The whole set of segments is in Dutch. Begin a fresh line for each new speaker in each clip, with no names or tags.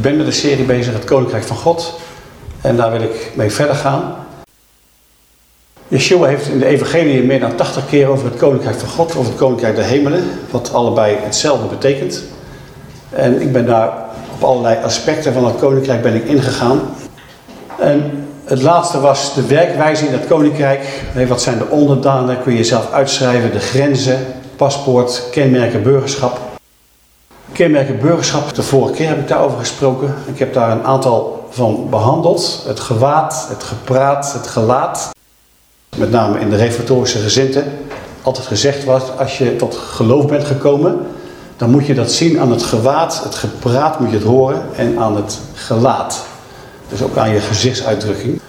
Ik ben met een serie bezig, het Koninkrijk van God. En daar wil ik mee verder gaan. Yeshua heeft in de evangelie meer dan 80 keer over het Koninkrijk van God, over het Koninkrijk der Hemelen, wat allebei hetzelfde betekent. En ik ben daar op allerlei aspecten van het Koninkrijk ben ik ingegaan. En het laatste was de werkwijze in het Koninkrijk. Wat zijn de onderdanen, kun je zelf uitschrijven, de grenzen, paspoort, kenmerken, burgerschap. Kenmerken burgerschap, de vorige keer heb ik daarover gesproken. Ik heb daar een aantal van behandeld. Het gewaad, het gepraat, het gelaat. Met name in de reformatorische gezinten. Altijd gezegd was, als je tot geloof bent gekomen, dan moet je dat zien aan het gewaad, het gepraat moet je het horen en aan het gelaat. Dus ook aan je gezichtsuitdrukking.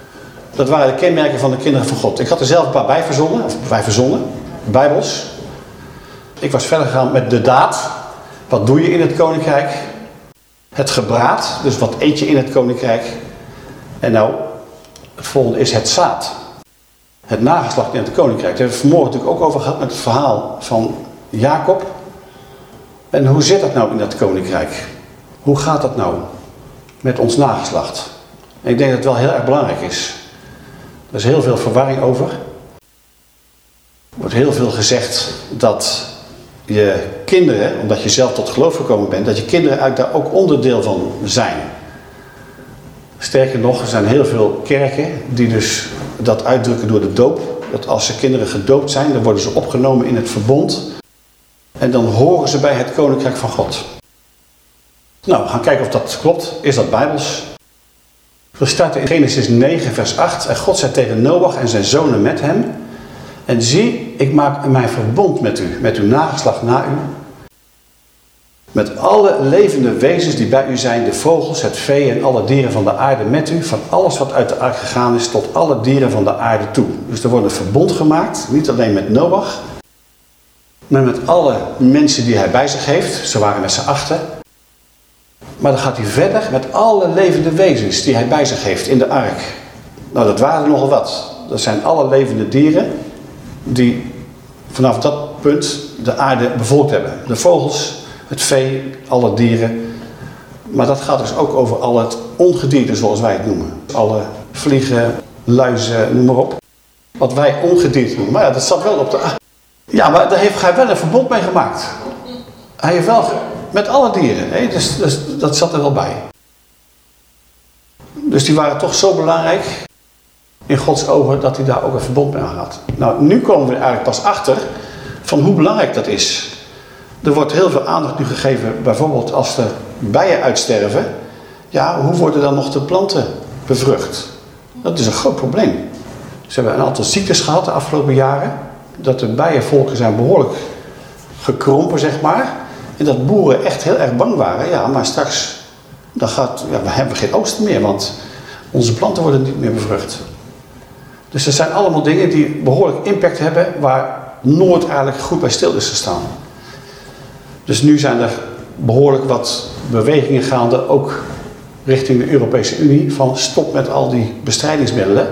Dat waren de kenmerken van de kinderen van God. Ik had er zelf een paar bij verzonnen, of bij verzonnen, bijbels. Ik was verder gegaan met de daad. Wat doe je in het koninkrijk? Het gebraad, dus wat eet je in het koninkrijk? En nou, het volgende is het zaad. Het nageslacht in het koninkrijk. Daar hebben we vanmorgen natuurlijk ook over gehad met het verhaal van Jacob. En hoe zit dat nou in dat koninkrijk? Hoe gaat dat nou met ons nageslacht? En ik denk dat het wel heel erg belangrijk is. Er is heel veel verwarring over. Er wordt heel veel gezegd dat je kinderen, omdat je zelf tot geloof gekomen bent, dat je kinderen eigenlijk daar ook onderdeel van zijn. Sterker nog, er zijn heel veel kerken die dus dat uitdrukken door de doop. Dat als ze kinderen gedoopt zijn, dan worden ze opgenomen in het verbond. En dan horen ze bij het koninkrijk van God. Nou, we gaan kijken of dat klopt. Is dat bijbels? We starten in Genesis 9 vers 8. En God zei tegen Noach en zijn zonen met hem. En zie, ik maak mijn verbond met u, met uw nageslag na u. Met alle levende wezens die bij u zijn, de vogels, het vee en alle dieren van de aarde met u. Van alles wat uit de ark gegaan is tot alle dieren van de aarde toe. Dus er wordt een verbond gemaakt, niet alleen met Noach. Maar met alle mensen die hij bij zich heeft. Ze waren met z'n achter. Maar dan gaat hij verder met alle levende wezens die hij bij zich heeft in de ark. Nou, dat waren er nogal wat. Dat zijn alle levende dieren die vanaf dat punt de aarde bevolkt hebben. De vogels, het vee, alle dieren. Maar dat gaat dus ook over al het ongedierte zoals wij het noemen. Alle vliegen, luizen, noem maar op. Wat wij ongedierte noemen. Maar ja, dat zat wel op de... Ja, maar daar heeft hij wel een verbond mee gemaakt. Hij heeft wel met alle dieren. Hè? Dus, dus dat zat er wel bij. Dus die waren toch zo belangrijk in Gods ogen dat hij daar ook een verbond mee had. Nou, nu komen we eigenlijk pas achter van hoe belangrijk dat is. Er wordt heel veel aandacht nu gegeven, bijvoorbeeld als de bijen uitsterven. Ja, hoe worden dan nog de planten bevrucht? Dat is een groot probleem. Ze hebben een aantal ziektes gehad de afgelopen jaren. Dat de bijenvolken zijn behoorlijk gekrompen, zeg maar. En dat boeren echt heel erg bang waren. Ja, maar straks dan gaat, ja, we hebben geen oogst meer, want onze planten worden niet meer bevrucht. Dus er zijn allemaal dingen die behoorlijk impact hebben waar nooit eigenlijk goed bij stil is gestaan. Dus nu zijn er behoorlijk wat bewegingen gaande, ook richting de Europese Unie, van stop met al die bestrijdingsmiddelen.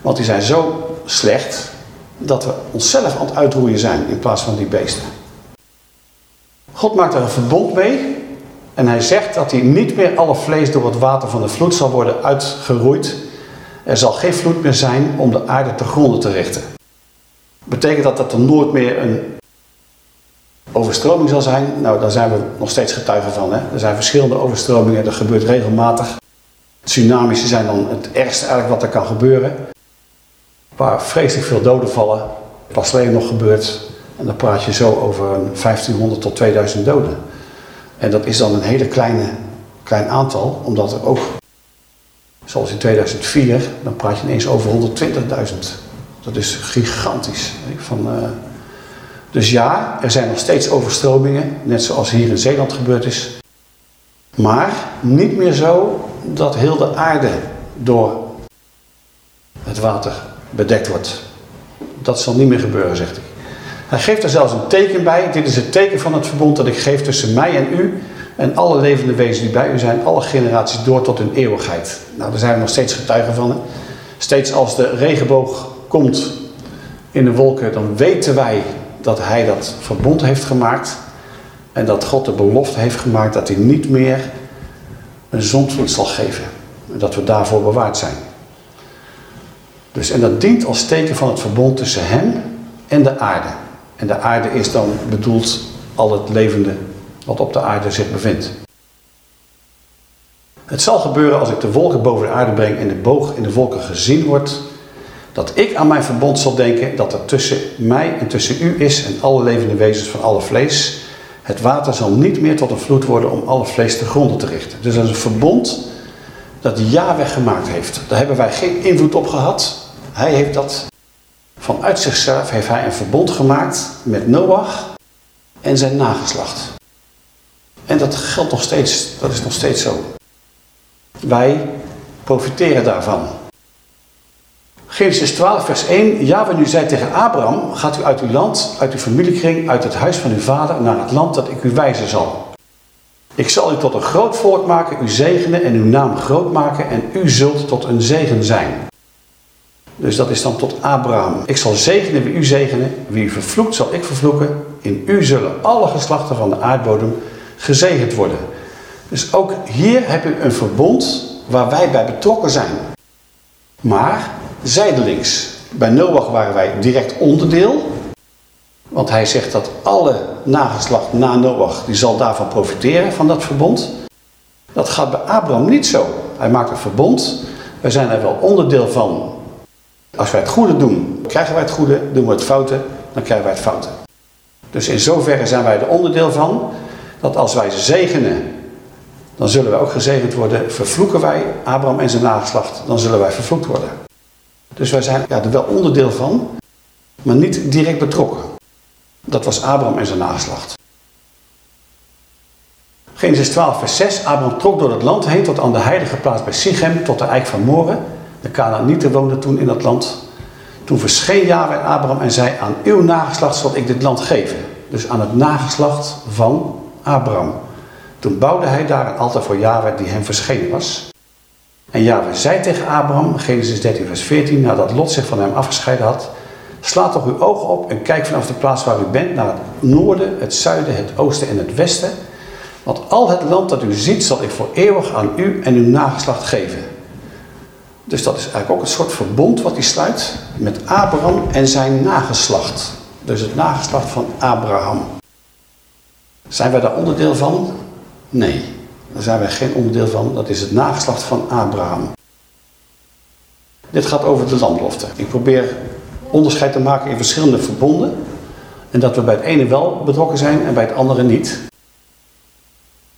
Want die zijn zo slecht dat we onszelf aan het uitroeien zijn in plaats van die beesten. God maakt er een verbond mee en hij zegt dat hij niet meer alle vlees door het water van de vloed zal worden uitgeroeid. Er zal geen vloed meer zijn om de aarde te gronden te richten. Betekent dat dat er nooit meer een overstroming zal zijn? Nou, daar zijn we nog steeds getuigen van. Hè? Er zijn verschillende overstromingen, dat gebeurt regelmatig. Tsunamis zijn dan het ergste eigenlijk wat er kan gebeuren. Waar vreselijk veel doden vallen. Pas alleen nog gebeurt. En dan praat je zo over een 1500 tot 2000 doden. En dat is dan een hele kleine, klein aantal, omdat er ook, zoals in 2004, dan praat je ineens over 120.000. Dat is gigantisch. Van, uh, dus ja, er zijn nog steeds overstromingen, net zoals hier in Zeeland gebeurd is. Maar niet meer zo dat heel de aarde door het water bedekt wordt. Dat zal niet meer gebeuren, zegt hij. Hij geeft er zelfs een teken bij. Dit is het teken van het verbond dat ik geef tussen mij en u. En alle levende wezens die bij u zijn, alle generaties door tot hun eeuwigheid. Nou, daar zijn we nog steeds getuigen van. Steeds als de regenboog komt in de wolken, dan weten wij dat hij dat verbond heeft gemaakt. En dat God de belofte heeft gemaakt dat hij niet meer een zondvloed zal geven. En dat we daarvoor bewaard zijn. Dus, en dat dient als teken van het verbond tussen hem en de aarde. En de aarde is dan bedoeld al het levende wat op de aarde zich bevindt. Het zal gebeuren als ik de wolken boven de aarde breng en de boog in de wolken gezien wordt, dat ik aan mijn verbond zal denken dat er tussen mij en tussen u is en alle levende wezens van alle vlees. Het water zal niet meer tot een vloed worden om alle vlees te gronden te richten. Dus dat is een verbond dat Yahweh gemaakt heeft. Daar hebben wij geen invloed op gehad. Hij heeft dat vanuit zichzelf heeft hij een verbond gemaakt met Noach en zijn nageslacht. En dat geldt nog steeds, dat is nog steeds zo. Wij profiteren daarvan. Genesis 12, vers 1. Yahweh nu zei tegen Abraham, gaat u uit uw land, uit uw familiekring, uit het huis van uw vader, naar het land dat ik u wijzen zal. Ik zal u tot een groot volk maken, u zegenen en uw naam groot maken en u zult tot een zegen zijn. Dus dat is dan tot Abraham. Ik zal zegenen wie u zegenen, wie u vervloekt zal ik vervloeken. In u zullen alle geslachten van de aardbodem gezegend worden. Dus ook hier heb u een verbond waar wij bij betrokken zijn. Maar zijdelings. Bij Noach waren wij direct onderdeel. Want hij zegt dat alle nageslacht na Noach, die zal daarvan profiteren, van dat verbond. Dat gaat bij Abraham niet zo. Hij maakt een verbond. Wij zijn er wel onderdeel van. Als wij het goede doen, krijgen wij het goede. Doen we het foute, dan krijgen wij het foute. Dus in zoverre zijn wij er onderdeel van. Dat als wij zegenen, dan zullen wij ook gezegend worden. Vervloeken wij Abraham en zijn nageslacht, dan zullen wij vervloekt worden. Dus wij zijn ja, er wel onderdeel van, maar niet direct betrokken. Dat was Abraham en zijn nageslacht. Genesis 12 vers 6. Abraham trok door het land heen tot aan de heilige plaats bij Sichem, tot de eik van Moren. De Canaanieten woonden toen in dat land. Toen verscheen Yahweh Abraham en zei, aan uw nageslacht zal ik dit land geven. Dus aan het nageslacht van Abraham. Toen bouwde hij daar een altaar voor Yahweh die hem verschenen was. En Yahweh zei tegen Abraham, Genesis 13 vers 14, nadat Lot zich van hem afgescheiden had, Sla toch uw ogen op en kijk vanaf de plaats waar u bent naar het noorden, het zuiden, het oosten en het westen. Want al het land dat u ziet zal ik voor eeuwig aan u en uw nageslacht geven. Dus dat is eigenlijk ook een soort verbond wat hij sluit met Abraham en zijn nageslacht. Dus het nageslacht van Abraham. Zijn wij daar onderdeel van? Nee, daar zijn wij geen onderdeel van. Dat is het nageslacht van Abraham. Dit gaat over de landbelofte. Ik probeer onderscheid te maken in verschillende verbonden. En dat we bij het ene wel betrokken zijn en bij het andere niet.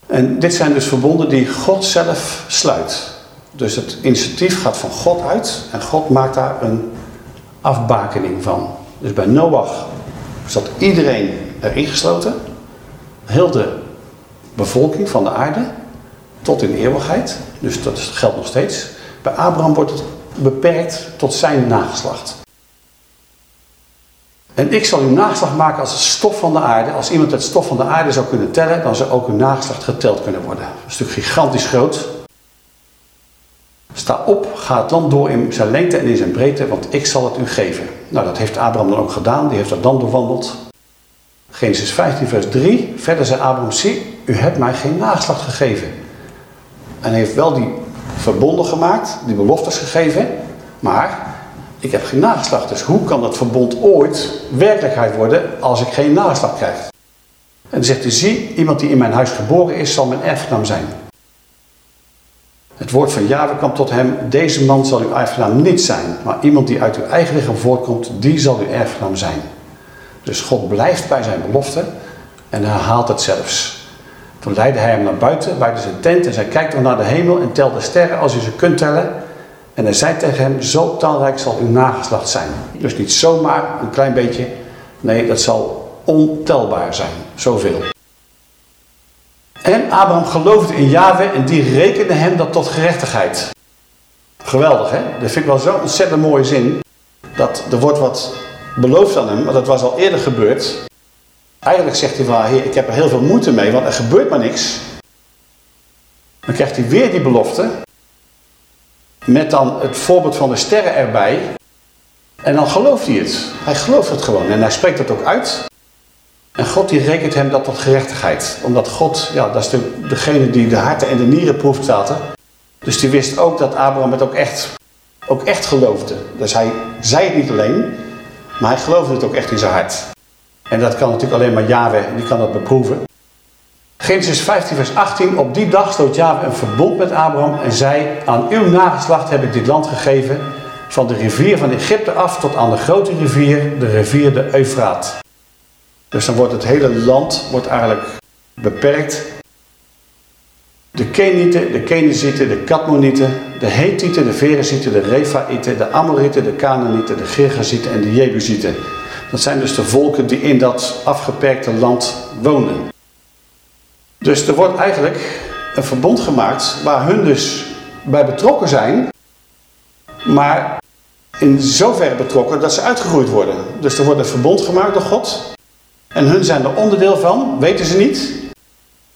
En dit zijn dus verbonden die God zelf sluit. Dus het initiatief gaat van God uit en God maakt daar een afbakening van. Dus bij Noach zat iedereen erin gesloten. Heel de bevolking van de aarde tot in eeuwigheid. Dus dat geldt nog steeds. Bij Abraham wordt het beperkt tot zijn nageslacht. En ik zal uw nageslacht maken als het stof van de aarde. Als iemand het stof van de aarde zou kunnen tellen, dan zou ook uw nageslacht geteld kunnen worden. Een stuk gigantisch groot. Sta op, ga het land door in zijn lengte en in zijn breedte, want ik zal het u geven. Nou, dat heeft Abraham dan ook gedaan. Die heeft dat land doorwandeld. Genesis 15, vers 3. Verder zei Abraham, zie, u hebt mij geen nageslacht gegeven. En heeft wel die verbonden gemaakt, die beloftes gegeven. Maar ik heb geen nageslacht. Dus hoe kan dat verbond ooit werkelijkheid worden als ik geen nageslacht krijg? En zegt hij, zie, iemand die in mijn huis geboren is, zal mijn erfgenaam zijn. Het woord van Jahwe kwam tot hem, deze man zal uw erfgenaam niet zijn, maar iemand die uit uw eigen lichaam voortkomt, die zal uw erfgenaam zijn. Dus God blijft bij zijn belofte en herhaalt het zelfs. Toen leidde hij hem naar buiten, bij zijn tent en zei, kijk dan naar de hemel en tel de sterren als u ze kunt tellen. En hij zei tegen hem, zo talrijk zal uw nageslacht zijn. Dus niet zomaar een klein beetje, nee, dat zal ontelbaar zijn, zoveel. En Abraham geloofde in Yahweh en die rekende hem dat tot gerechtigheid. Geweldig hè, dat vind ik wel zo'n ontzettend mooie zin. Dat er wordt wat beloofd aan hem, maar dat was al eerder gebeurd. Eigenlijk zegt hij van, heer, ik heb er heel veel moeite mee, want er gebeurt maar niks. Dan krijgt hij weer die belofte. Met dan het voorbeeld van de sterren erbij. En dan gelooft hij het. Hij gelooft het gewoon. En hij spreekt het ook uit. En God die rekent hem dat tot gerechtigheid. Omdat God, ja, dat is de, degene die de harten en de nieren proeft zaten. Dus die wist ook dat Abraham het ook echt, ook echt geloofde. Dus hij zei het niet alleen, maar hij geloofde het ook echt in zijn hart. En dat kan natuurlijk alleen maar Yahweh, die kan dat beproeven. Genesis 15 vers 18. Op die dag sloot Yahweh een verbond met Abraham en zei... Aan uw nageslacht heb ik dit land gegeven... van de rivier van Egypte af tot aan de grote rivier, de rivier de Eufraat. Dus dan wordt het hele land wordt eigenlijk beperkt. De Kenieten, de Kenezieten, de Katmonieten, de Hethieten, de Verezieten, de Refaïten, de Amorieten, de Canaanieten, de Girgazieten en de Jebusieten. Dat zijn dus de volken die in dat afgeperkte land woonden. Dus er wordt eigenlijk een verbond gemaakt waar hun dus bij betrokken zijn, maar in zoverre betrokken dat ze uitgegroeid worden. Dus er wordt een verbond gemaakt door God en hun zijn er onderdeel van, weten ze niet.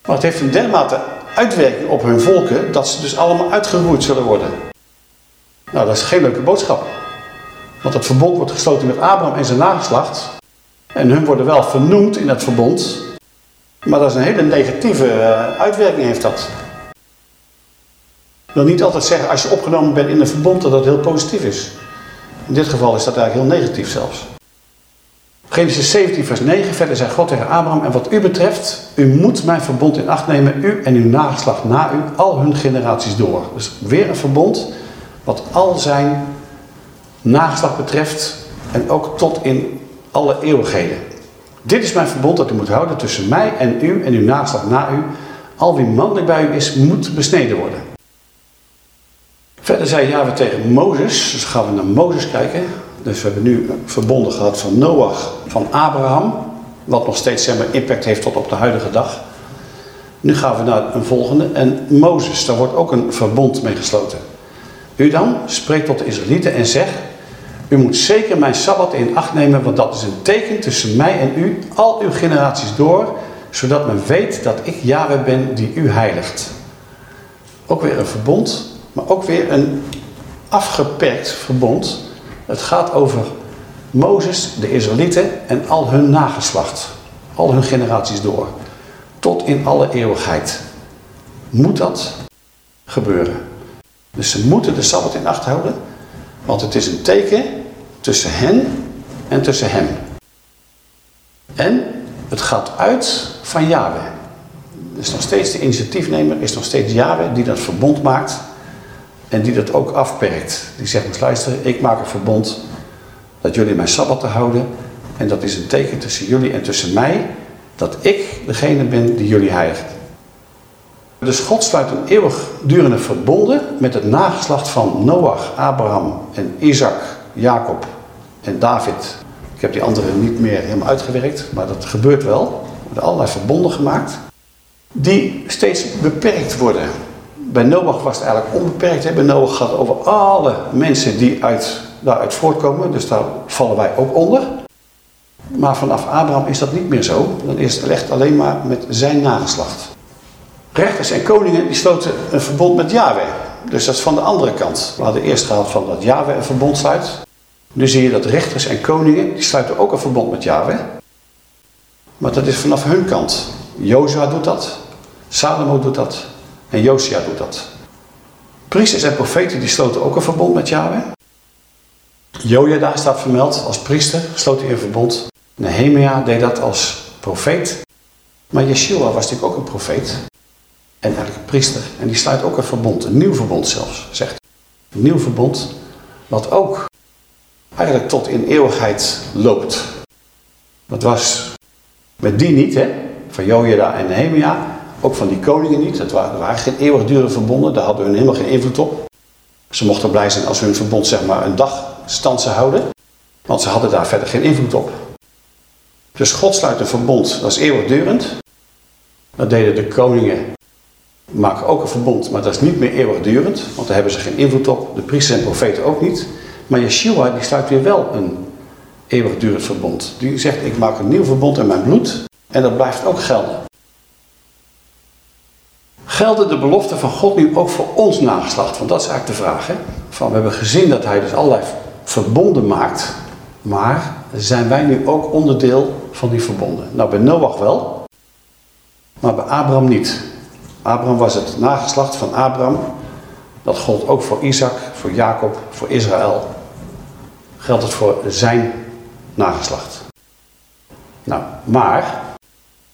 Maar het heeft een dermate uitwerking op hun volken dat ze dus allemaal uitgeroeid zullen worden. Nou, dat is geen leuke boodschap. Want het verbond wordt gesloten met Abraham en zijn nageslacht. En hun worden wel vernoemd in het verbond. Maar dat is een hele negatieve eh, uitwerking heeft dat. Wil niet altijd zeggen als je opgenomen bent in een verbond dat dat heel positief is. In dit geval is dat eigenlijk heel negatief zelfs. Genesis 17 vers 9, verder zei God tegen Abraham, en wat u betreft, u moet mijn verbond in acht nemen, u en uw nageslacht na u, al hun generaties door. Dus weer een verbond wat al zijn nageslacht betreft en ook tot in alle eeuwigheden. Dit is mijn verbond dat u moet houden tussen mij en u en uw nageslacht na u. Al wie mannelijk bij u is, moet besneden worden. Verder zei Yahweh tegen Mozes, dus gaan we naar Mozes kijken. Dus we hebben nu verbonden gehad van Noach, van Abraham, wat nog steeds zeg maar, impact heeft tot op de huidige dag. Nu gaan we naar een volgende, en Mozes, daar wordt ook een verbond mee gesloten. U dan, spreekt tot de Israëlieten en zeg, u moet zeker mijn Sabbat in acht nemen, want dat is een teken tussen mij en u, al uw generaties door, zodat men weet dat ik Yahweh ben die u heiligt. Ook weer een verbond, maar ook weer een afgeperkt verbond. Het gaat over Mozes, de Israëlieten en al hun nageslacht. Al hun generaties door. Tot in alle eeuwigheid. Moet dat gebeuren. Dus ze moeten de Sabbat in acht houden. Want het is een teken tussen hen en tussen hem. En het gaat uit van Yahweh. Dus nog steeds de initiatiefnemer is nog steeds Yahweh die dat verbond maakt en die dat ook afperkt. Die zegt, maar luister, ik maak een verbond dat jullie mijn Sabbat te houden. En dat is een teken tussen jullie en tussen mij, dat ik degene ben die jullie heiligt. Dus God sluit een eeuwigdurende verbonden met het nageslacht van Noach, Abraham en Isaac, Jacob en David. Ik heb die anderen niet meer helemaal uitgewerkt, maar dat gebeurt wel. Er worden allerlei verbonden gemaakt die steeds beperkt worden. Bij Noach was het eigenlijk onbeperkt. Bij Noach gaat het over alle mensen die uit, daaruit voortkomen. Dus daar vallen wij ook onder. Maar vanaf Abraham is dat niet meer zo. Dan is het echt alleen maar met zijn nageslacht. Rechters en koningen die sloten een verbond met Yahweh. Dus dat is van de andere kant. We hadden eerst gehad van dat Yahweh een verbond sluit. Nu zie je dat rechters en koningen, die sluiten ook een verbond met Yahweh. Maar dat is vanaf hun kant. Jozua doet dat. Salomo doet dat. En Josia doet dat. Priesters en profeten die sloten ook een verbond met Yahweh. Jojada staat vermeld als priester, sloot hij een verbond. Nehemia deed dat als profeet. Maar Yeshua was natuurlijk ook een profeet. En eigenlijk een priester. En die sluit ook een verbond, een nieuw verbond zelfs, zegt Een nieuw verbond, wat ook eigenlijk tot in eeuwigheid loopt. Dat was met die niet, hè, van Jojada en Nehemia, ook van die koningen niet. Dat waren, waren geen eeuwigdurende verbonden, daar hadden hun helemaal geen invloed op. Ze mochten blij zijn als hun verbond zeg maar een dag stand zou houden, want ze hadden daar verder geen invloed op. Dus God sluit een verbond, dat is eeuwigdurend. Dat deden de koningen, maken ook een verbond, maar dat is niet meer eeuwigdurend, want daar hebben ze geen invloed op. De priesters en profeten ook niet. Maar Yeshua die sluit weer wel een eeuwigdurend verbond. Die zegt, ik maak een nieuw verbond in mijn bloed en dat blijft ook gelden. Gelden de beloften van God nu ook voor ons nageslacht? Want dat is eigenlijk de vraag. Hè? We hebben gezien dat hij dus allerlei verbonden maakt. Maar zijn wij nu ook onderdeel van die verbonden. Nou, bij Noach wel, maar bij Abraham niet. Abraham was het nageslacht van Abraham. Dat gold ook voor Isaac, voor Jacob, voor Israël. Geldt het voor zijn nageslacht. Nou, maar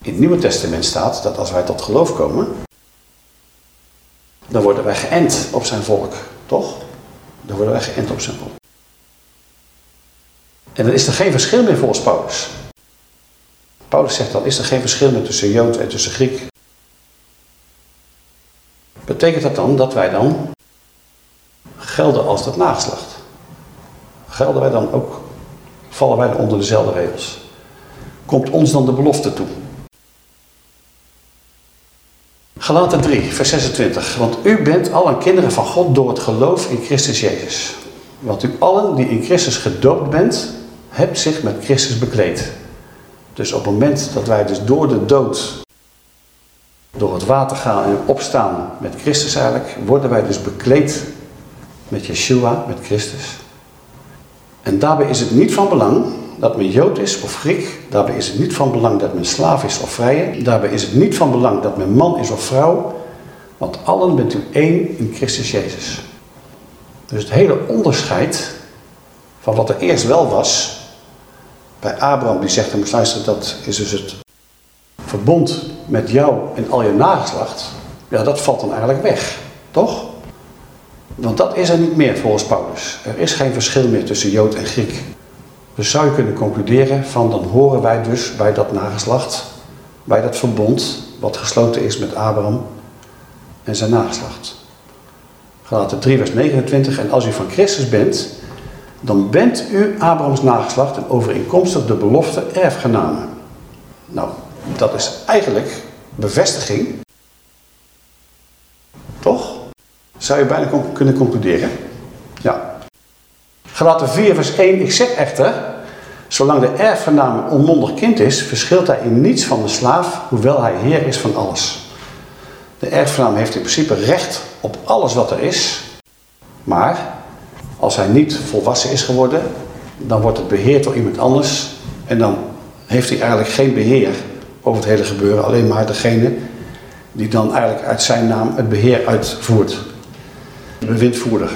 in het Nieuwe Testament staat dat als wij tot geloof komen, dan worden wij geënt op zijn volk, toch? Dan worden wij geënt op zijn volk. En dan is er geen verschil meer volgens Paulus. Paulus zegt dan, is er geen verschil meer tussen Jood en tussen Griek? Betekent dat dan dat wij dan gelden als dat nageslacht? Gelden wij dan ook, vallen wij dan onder dezelfde regels? Komt ons dan de belofte toe? Galaten 3, vers 26. Want u bent allen kinderen van God door het geloof in Christus Jezus. Want u allen die in Christus gedoopt bent, hebt zich met Christus bekleed. Dus op het moment dat wij dus door de dood, door het water gaan en opstaan met Christus eigenlijk, worden wij dus bekleed met Yeshua, met Christus. En daarbij is het niet van belang dat men Jood is of Griek. Daarbij is het niet van belang dat men slaaf is of vrije. Daarbij is het niet van belang dat men man is of vrouw. Want allen bent u één in Christus Jezus. Dus het hele onderscheid van wat er eerst wel was. Bij Abraham die zegt, moet luisteren, dat is dus het verbond met jou en al je nageslacht. Ja, dat valt dan eigenlijk weg. Toch? Want dat is er niet meer volgens Paulus. Er is geen verschil meer tussen Jood en Griek. Dus zou je kunnen concluderen van dan horen wij dus bij dat nageslacht, bij dat verbond wat gesloten is met Abraham en zijn nageslacht. Galaten 3 vers 29 en als u van Christus bent, dan bent u Abrahams nageslacht en overeenkomstig de belofte erfgenamen. Nou, dat is eigenlijk bevestiging. Toch? Zou je bijna kunnen concluderen. Ja. Gelaten 4 vers 1. Ik zeg echter, zolang de erfgenaam een onmondig kind is, verschilt hij in niets van de slaaf, hoewel hij heer is van alles. De erfgenaam heeft in principe recht op alles wat er is, maar als hij niet volwassen is geworden, dan wordt het beheerd door iemand anders en dan heeft hij eigenlijk geen beheer over het hele gebeuren, alleen maar degene die dan eigenlijk uit zijn naam het beheer uitvoert. De bewindvoerder.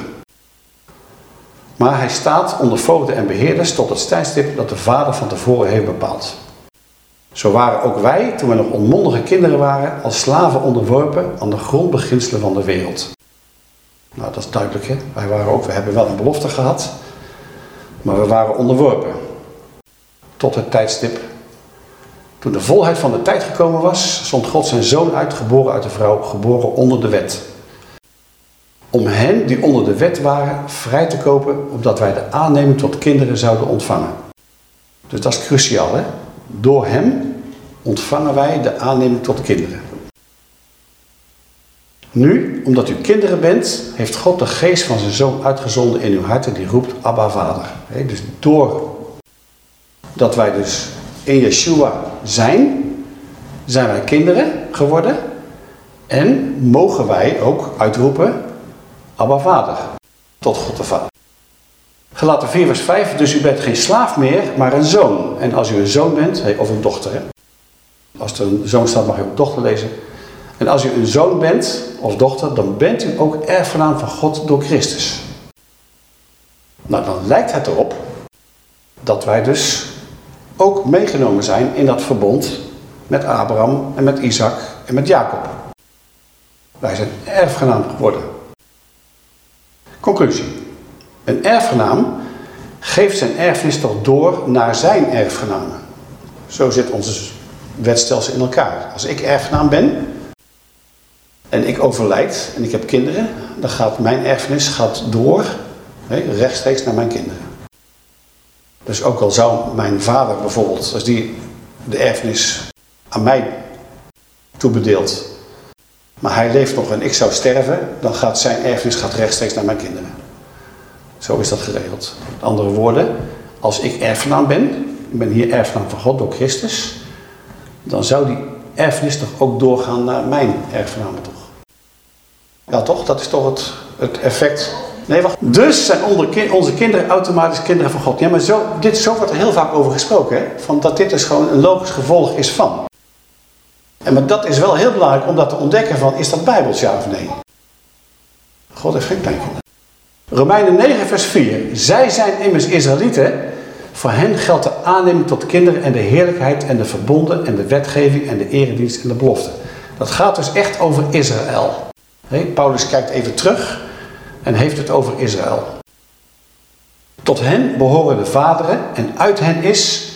Maar hij staat onder voogden en beheerders tot het tijdstip dat de vader van tevoren heeft bepaald. Zo waren ook wij, toen we nog onmondige kinderen waren, als slaven onderworpen aan de grondbeginselen van de wereld. Nou, dat is duidelijk, hè? Wij waren ook, we hebben wel een belofte gehad, maar we waren onderworpen. Tot het tijdstip. Toen de volheid van de tijd gekomen was, zond God zijn zoon uit, geboren uit de vrouw, geboren onder de wet om hen die onder de wet waren vrij te kopen, opdat wij de aanneming tot kinderen zouden ontvangen. Dus dat is cruciaal. Hè? Door hem ontvangen wij de aanneming tot kinderen. Nu, omdat u kinderen bent, heeft God de geest van zijn zoon uitgezonden in uw harten die roept Abba Vader. Dus door dat wij dus in Yeshua zijn, zijn wij kinderen geworden en mogen wij ook uitroepen Abba Vader, tot God de Vader. Gelaten 4 vers 5, dus u bent geen slaaf meer, maar een zoon. En als u een zoon bent, of een dochter, als er een zoon staat mag je ook dochter lezen. En als u een zoon bent, of dochter, dan bent u ook erfgenaam van God door Christus. Nou, dan lijkt het erop dat wij dus ook meegenomen zijn in dat verbond met Abraham en met Isaac en met Jacob. Wij zijn erfgenaam geworden. Conclusie. Een erfgenaam geeft zijn erfenis toch door naar zijn erfgenamen. Zo zit ons wetstelsel in elkaar. Als ik erfgenaam ben en ik overlijd en ik heb kinderen, dan gaat mijn erfenis gaat door rechtstreeks naar mijn kinderen. Dus ook al zou mijn vader bijvoorbeeld, als die de erfenis aan mij toebedeelt, maar hij leeft nog en ik zou sterven, dan gaat zijn erfenis gaat rechtstreeks naar mijn kinderen. Zo is dat geregeld. Met andere woorden, als ik erfgenaam ben, ik ben hier erfgenaam van God door Christus, dan zou die erfenis toch ook doorgaan naar mijn erfgenamen toch? Ja toch, dat is toch het, het effect Nee, wacht. Dus zijn onze kinderen automatisch kinderen van God. Ja, maar zo, dit, zo wordt er heel vaak over gesproken. Hè? Van dat dit dus gewoon een logisch gevolg is van. En maar dat is wel heel belangrijk om dat te ontdekken van, is dat bijbels ja of nee? God heeft geen kleinkinderen. Romeinen 9 vers 4. Zij zijn immers Israëlieten. Voor hen geldt de aanneming tot kinderen en de heerlijkheid en de verbonden en de wetgeving en de eredienst en de belofte. Dat gaat dus echt over Israël. Paulus kijkt even terug en heeft het over Israël. Tot hen behoren de vaderen en uit hen is,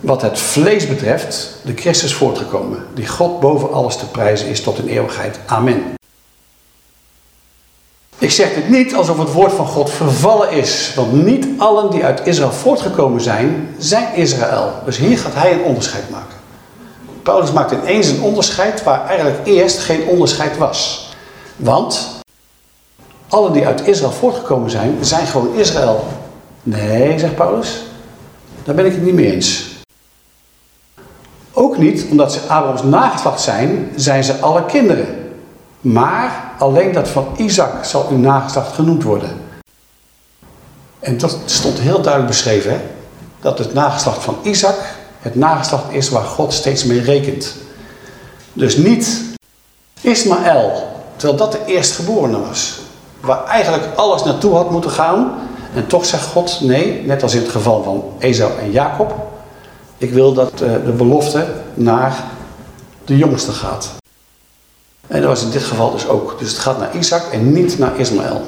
wat het vlees betreft, de Christus voortgekomen, die God boven alles te prijzen is tot in eeuwigheid. Amen. Ik zeg dit niet alsof het woord van God vervallen is, want niet allen die uit Israël voortgekomen zijn, zijn Israël. Dus hier gaat hij een onderscheid maken. Paulus maakt ineens een onderscheid waar eigenlijk eerst geen onderscheid was. Want allen die uit Israël voortgekomen zijn, zijn gewoon Israël. Nee, zegt Paulus, daar ben ik het niet mee eens. Ook niet omdat ze Abrahams nageslacht zijn, zijn ze alle kinderen. Maar alleen dat van Isaac zal uw nageslacht genoemd worden. En dat stond heel duidelijk beschreven, hè? dat het nageslacht van Isaac het nageslacht is waar God steeds mee rekent. Dus niet Ismaël, terwijl dat de eerstgeborene was. Waar eigenlijk alles naartoe had moeten gaan. En toch zegt God, nee, net als in het geval van Esau en Jacob. Ik wil dat eh, de belofte naar de jongste gaat. En dat was in dit geval dus ook. Dus het gaat naar Isaac en niet naar Ismaël.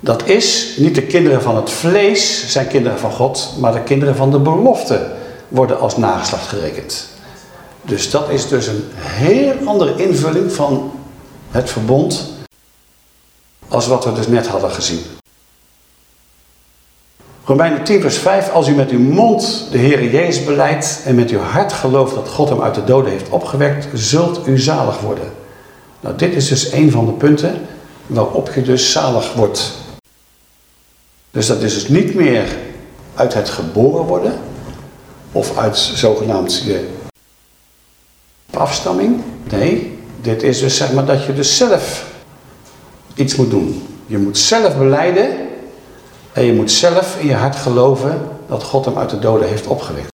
Dat is, niet de kinderen van het vlees zijn kinderen van God, maar de kinderen van de belofte worden als nageslacht gerekend. Dus dat is dus een heel andere invulling van het verbond als wat we dus net hadden gezien. Romeinen 10 vers 5. Als u met uw mond de Heer Jezus beleidt en met uw hart gelooft dat God hem uit de doden heeft opgewekt, zult u zalig worden. Nou, dit is dus een van de punten waarop je dus zalig wordt. Dus dat is dus niet meer uit het geboren worden of uit zogenaamd je afstamming. Nee, dit is dus zeg maar dat je dus zelf iets moet doen. Je moet zelf beleiden en je moet zelf in je hart geloven dat God hem uit de doden heeft opgewekt.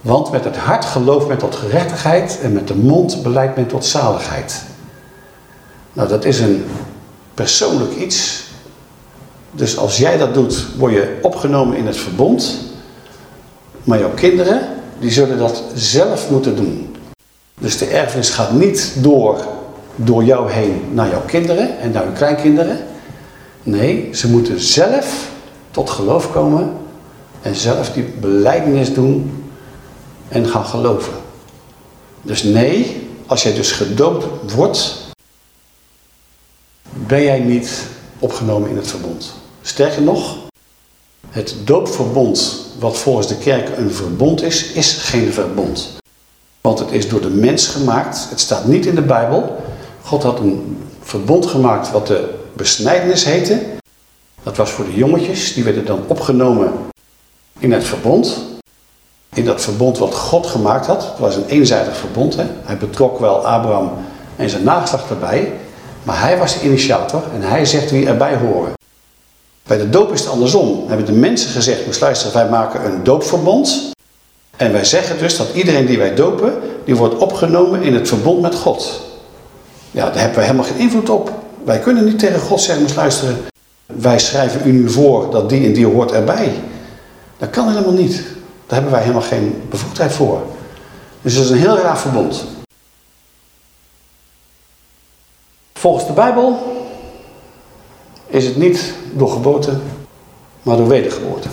Want met het hart gelooft men tot gerechtigheid en met de mond beleidt men tot zaligheid. Nou, dat is een persoonlijk iets. Dus als jij dat doet, word je opgenomen in het verbond. Maar jouw kinderen, die zullen dat zelf moeten doen. Dus de erfenis gaat niet door, door jou heen naar jouw kinderen en naar uw kleinkinderen. Nee, ze moeten zelf tot geloof komen en zelf die beleidenis doen en gaan geloven. Dus nee, als jij dus gedoopt wordt, ben jij niet opgenomen in het verbond. Sterker nog, het doopverbond, wat volgens de kerk een verbond is, is geen verbond. Want het is door de mens gemaakt. Het staat niet in de Bijbel. God had een verbond gemaakt wat de besnijdenis heette. Dat was voor de jongetjes. Die werden dan opgenomen in het verbond. In dat verbond wat God gemaakt had. Het was een eenzijdig verbond. Hè? Hij betrok wel Abraham en zijn nageslacht erbij. Maar hij was de initiator en hij zegt wie erbij horen. Bij de doop is het andersom. Hebben de mensen gezegd, luister, wij maken een doopverbond. En wij zeggen dus dat iedereen die wij dopen, die wordt opgenomen in het verbond met God. Ja, daar hebben wij helemaal geen invloed op. Wij kunnen niet tegen God zeggen, maar luisteren, wij schrijven u nu voor dat die en die hoort erbij. Dat kan helemaal niet. Daar hebben wij helemaal geen bevoegdheid voor. Dus het is een heel raar verbond. Volgens de Bijbel is het niet door geboorte, maar door wedergeboorte.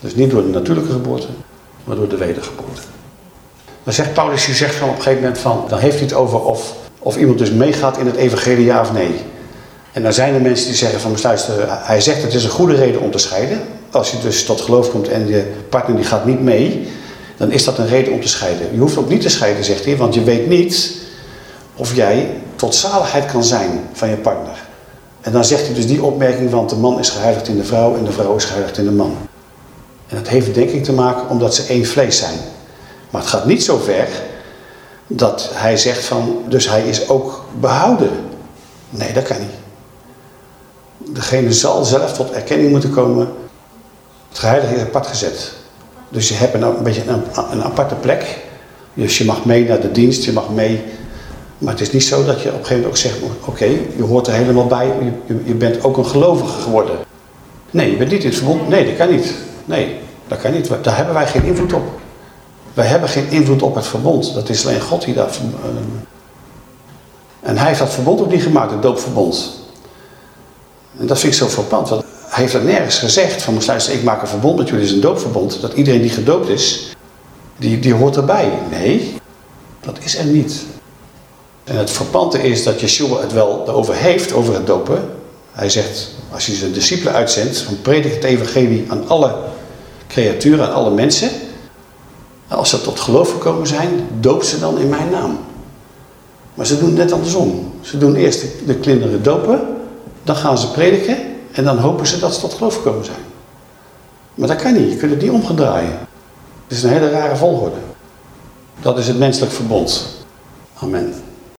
Dus niet door de natuurlijke geboorte, maar door de wedergeboorte. Dan zegt Paulus, je zegt van op een gegeven moment van, dan heeft hij het over of, of iemand dus meegaat in het evangelie ja of nee. En dan zijn er mensen die zeggen van, luister, hij zegt het is een goede reden om te scheiden. Als je dus tot geloof komt en je partner die gaat niet mee, dan is dat een reden om te scheiden. Je hoeft ook niet te scheiden, zegt hij, want je weet niet of jij tot zaligheid kan zijn van je partner. En dan zegt hij dus die opmerking, want de man is geheiligd in de vrouw en de vrouw is geheiligd in de man. En dat heeft denk ik te maken omdat ze één vlees zijn. Maar het gaat niet zo ver dat hij zegt van, dus hij is ook behouden. Nee, dat kan niet. Degene zal zelf tot erkenning moeten komen. Het geheiligde is apart gezet. Dus je hebt een, beetje een, een aparte plek. Dus je mag mee naar de dienst, je mag mee. Maar het is niet zo dat je op een gegeven moment ook zegt, oké, je hoort er helemaal bij, je, je, bent ook een gelovige geworden. Nee, je bent niet in het verbond. Nee, dat kan niet. Nee, dat kan niet. Daar hebben wij geen invloed op. Wij hebben geen invloed op het verbond. Dat is alleen God die dat... Eh, en hij heeft dat verbond ook niet gemaakt, het doopverbond. En dat vind ik zo verpand. Want hij heeft dat nergens gezegd van, luister, ik maak een verbond met jullie, is een doopverbond. Dat iedereen die gedoopt is, die, die hoort erbij. Nee, dat is er niet. En het verpante is dat Yeshua het wel erover heeft, over het dopen. Hij zegt, als hij zijn discipelen uitzendt, dan predik het evangelie aan alle creaturen, aan alle mensen. Als ze tot geloof gekomen zijn, doop ze dan in mijn naam. Maar ze doen net andersom. Ze doen eerst de kinderen dopen, dan gaan ze prediken en dan hopen ze dat ze tot geloof gekomen zijn. Maar dat kan niet, je kunt het niet omgedraaien. Het is een hele rare volgorde. Dat is het menselijk verbond. Amen.